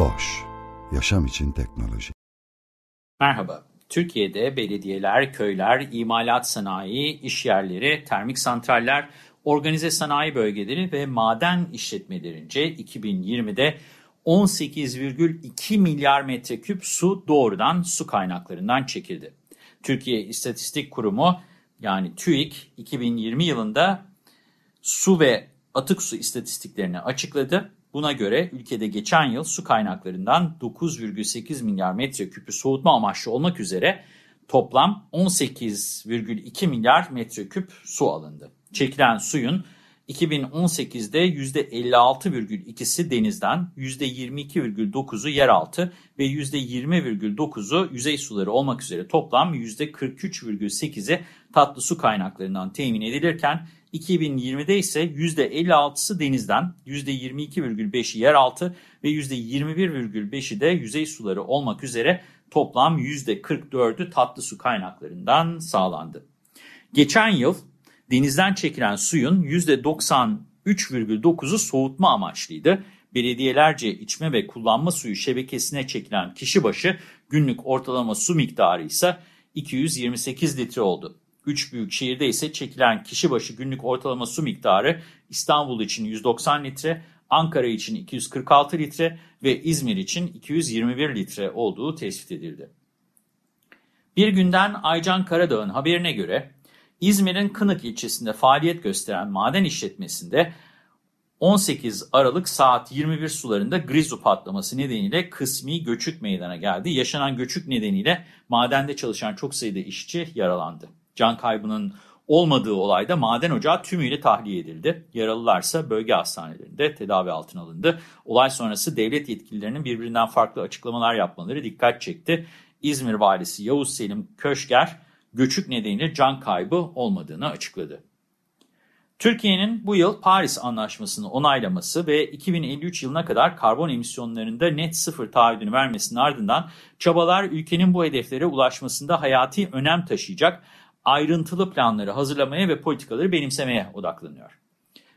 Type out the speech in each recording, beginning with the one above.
Boş, yaşam için teknoloji. Merhaba, Türkiye'de belediyeler, köyler, imalat sanayi, iş yerleri, termik santraller, organize sanayi bölgeleri ve maden işletmelerince 2020'de 18,2 milyar metreküp su doğrudan su kaynaklarından çekildi. Türkiye İstatistik Kurumu yani TÜİK 2020 yılında su ve atık su istatistiklerini açıkladı. Buna göre ülkede geçen yıl su kaynaklarından 9,8 milyar metreküpü soğutma amaçlı olmak üzere toplam 18,2 milyar metreküp su alındı. Çekilen suyun 2018'de %56,2'si denizden, %22,9'u yeraltı ve %20,9'u yüzey suları olmak üzere toplam %43,8'i tatlı su kaynaklarından temin edilirken 2020'de ise %56'sı denizden, %22,5'i yeraltı ve %21,5'i de yüzey suları olmak üzere toplam %44'ü tatlı su kaynaklarından sağlandı. Geçen yıl denizden çekilen suyun %93,9'u soğutma amaçlıydı. Belediyelerce içme ve kullanma suyu şebekesine çekilen kişi başı günlük ortalama su miktarı ise 228 litre oldu. Üç büyük şehirde ise çekilen kişi başı günlük ortalama su miktarı İstanbul için 190 litre, Ankara için 246 litre ve İzmir için 221 litre olduğu tespit edildi. Bir günden Aycan Karadağ'ın haberine göre İzmir'in Kınık ilçesinde faaliyet gösteren maden işletmesinde 18 Aralık saat 21 sularında grizu patlaması nedeniyle kısmi göçük meydana geldi. Yaşanan göçük nedeniyle madende çalışan çok sayıda işçi yaralandı. Can kaybının olmadığı olayda maden ocağı tümüyle tahliye edildi. Yaralılarsa bölge hastanelerinde tedavi altına alındı. Olay sonrası devlet yetkililerinin birbirinden farklı açıklamalar yapmaları dikkat çekti. İzmir valisi Yavuz Selim Köşker, göçük nedeniyle can kaybı olmadığını açıkladı. Türkiye'nin bu yıl Paris Anlaşması'nı onaylaması ve 2053 yılına kadar karbon emisyonlarında net sıfır taahhüdünü vermesinin ardından çabalar ülkenin bu hedeflere ulaşmasında hayati önem taşıyacak ayrıntılı planları hazırlamaya ve politikaları benimsemeye odaklanıyor.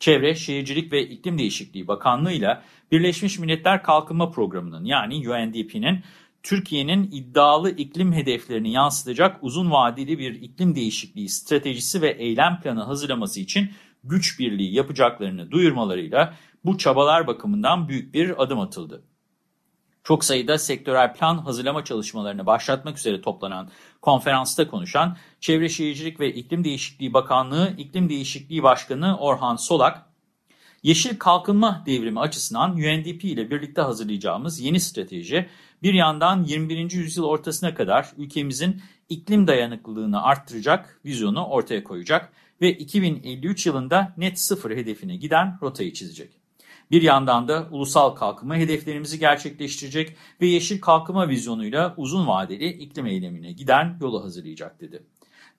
Çevre, Şehircilik ve İklim Değişikliği Bakanlığı ile Birleşmiş Milletler Kalkınma Programı'nın yani UNDP'nin Türkiye'nin iddialı iklim hedeflerini yansıtacak uzun vadeli bir iklim değişikliği stratejisi ve eylem planı hazırlaması için güç birliği yapacaklarını duyurmalarıyla bu çabalar bakımından büyük bir adım atıldı. Çok sayıda sektörel plan hazırlama çalışmalarını başlatmak üzere toplanan konferansta konuşan Çevre Şehircilik ve İklim Değişikliği Bakanlığı İklim Değişikliği Başkanı Orhan Solak, Yeşil kalkınma devrimi açısından UNDP ile birlikte hazırlayacağımız yeni strateji bir yandan 21. yüzyıl ortasına kadar ülkemizin iklim dayanıklılığını arttıracak vizyonu ortaya koyacak ve 2053 yılında net sıfır hedefine giden rotayı çizecek. Bir yandan da ulusal kalkınma hedeflerimizi gerçekleştirecek ve yeşil kalkınma vizyonuyla uzun vadeli iklim eylemine giden yolu hazırlayacak dedi.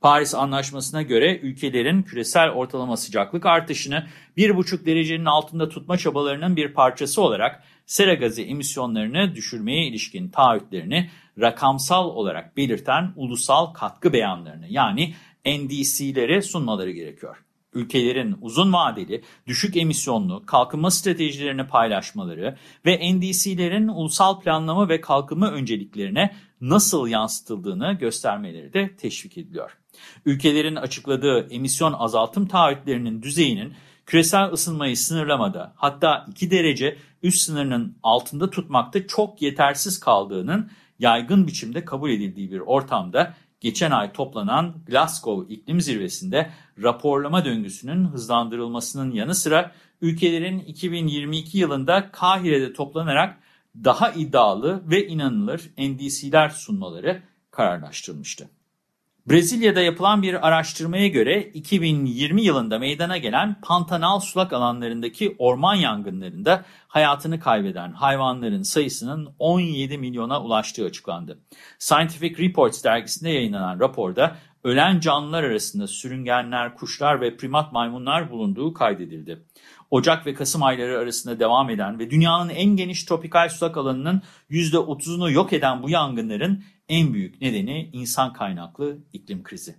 Paris Anlaşması'na göre ülkelerin küresel ortalama sıcaklık artışını 1,5 derecenin altında tutma çabalarının bir parçası olarak sera gazı emisyonlarını düşürmeye ilişkin taahhütlerini rakamsal olarak belirten ulusal katkı beyanlarını yani NDC'leri sunmaları gerekiyor. Ülkelerin uzun vadeli, düşük emisyonlu kalkınma stratejilerini paylaşmaları ve NDC'lerin ulusal planlama ve kalkınma önceliklerine nasıl yansıtıldığını göstermeleri de teşvik ediliyor. Ülkelerin açıkladığı emisyon azaltım taahhütlerinin düzeyinin küresel ısınmayı sınırlamada hatta 2 derece üst sınırının altında tutmakta çok yetersiz kaldığının yaygın biçimde kabul edildiği bir ortamda geçen ay toplanan Glasgow İklim Zirvesi'nde raporlama döngüsünün hızlandırılmasının yanı sıra ülkelerin 2022 yılında Kahire'de toplanarak daha iddialı ve inanılır NDC'ler sunmaları kararlaştırılmıştı. Brezilya'da yapılan bir araştırmaya göre 2020 yılında meydana gelen Pantanal sulak alanlarındaki orman yangınlarında hayatını kaybeden hayvanların sayısının 17 milyona ulaştığı açıklandı. Scientific Reports dergisinde yayınlanan raporda ölen canlılar arasında sürüngenler, kuşlar ve primat maymunlar bulunduğu kaydedildi. Ocak ve Kasım ayları arasında devam eden ve dünyanın en geniş tropikal sulak alanının %30'unu yok eden bu yangınların en büyük nedeni insan kaynaklı iklim krizi.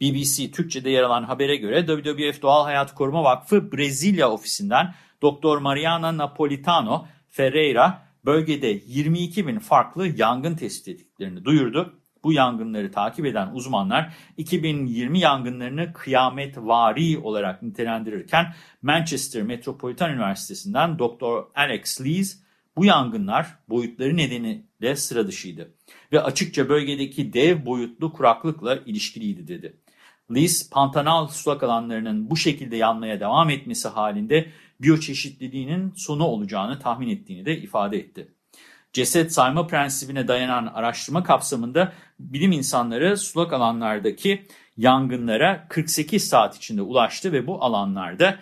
BBC Türkçe'de yer alan habere göre WWF Doğal Hayat Koruma Vakfı Brezilya ofisinden Doktor Mariana Napolitano Ferreira bölgede 22 bin farklı yangın tespit ettiklerini duyurdu. Bu yangınları takip eden uzmanlar 2020 yangınlarını kıyametvari olarak nitelendirirken Manchester Metropolitan Üniversitesi'nden Doktor Alex Lees bu yangınlar boyutları nedeniyle sıra dışıydı ve açıkça bölgedeki dev boyutlu kuraklıkla ilişkiliydi dedi. Lees, Pantanal sulak alanlarının bu şekilde yanmaya devam etmesi halinde biyoçeşitliliğinin sonu olacağını tahmin ettiğini de ifade etti. Ceset sayma prensibine dayanan araştırma kapsamında bilim insanları sulak alanlardaki yangınlara 48 saat içinde ulaştı ve bu alanlarda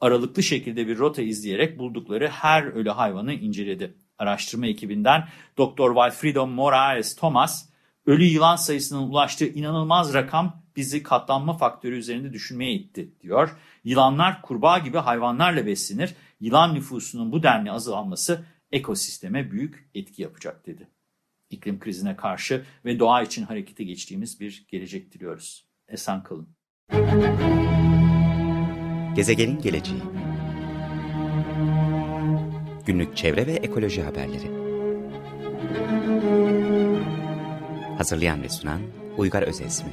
aralıklı şekilde bir rota izleyerek buldukları her ölü hayvanı inceledi. Araştırma ekibinden Dr. Walfrido Moraes Thomas, ölü yılan sayısının ulaştığı inanılmaz rakam bizi katlanma faktörü üzerinde düşünmeye itti, diyor. Yılanlar kurbağa gibi hayvanlarla beslenir. Yılan nüfusunun bu denli azalması ekosisteme büyük etki yapacak, dedi. İklim krizine karşı ve doğa için harekete geçtiğimiz bir gelecek diliyoruz. Esen kalın. Gezegenin geleceği Günlük çevre ve ekoloji haberleri Hazırlayan ve sunan Uygar Özesmi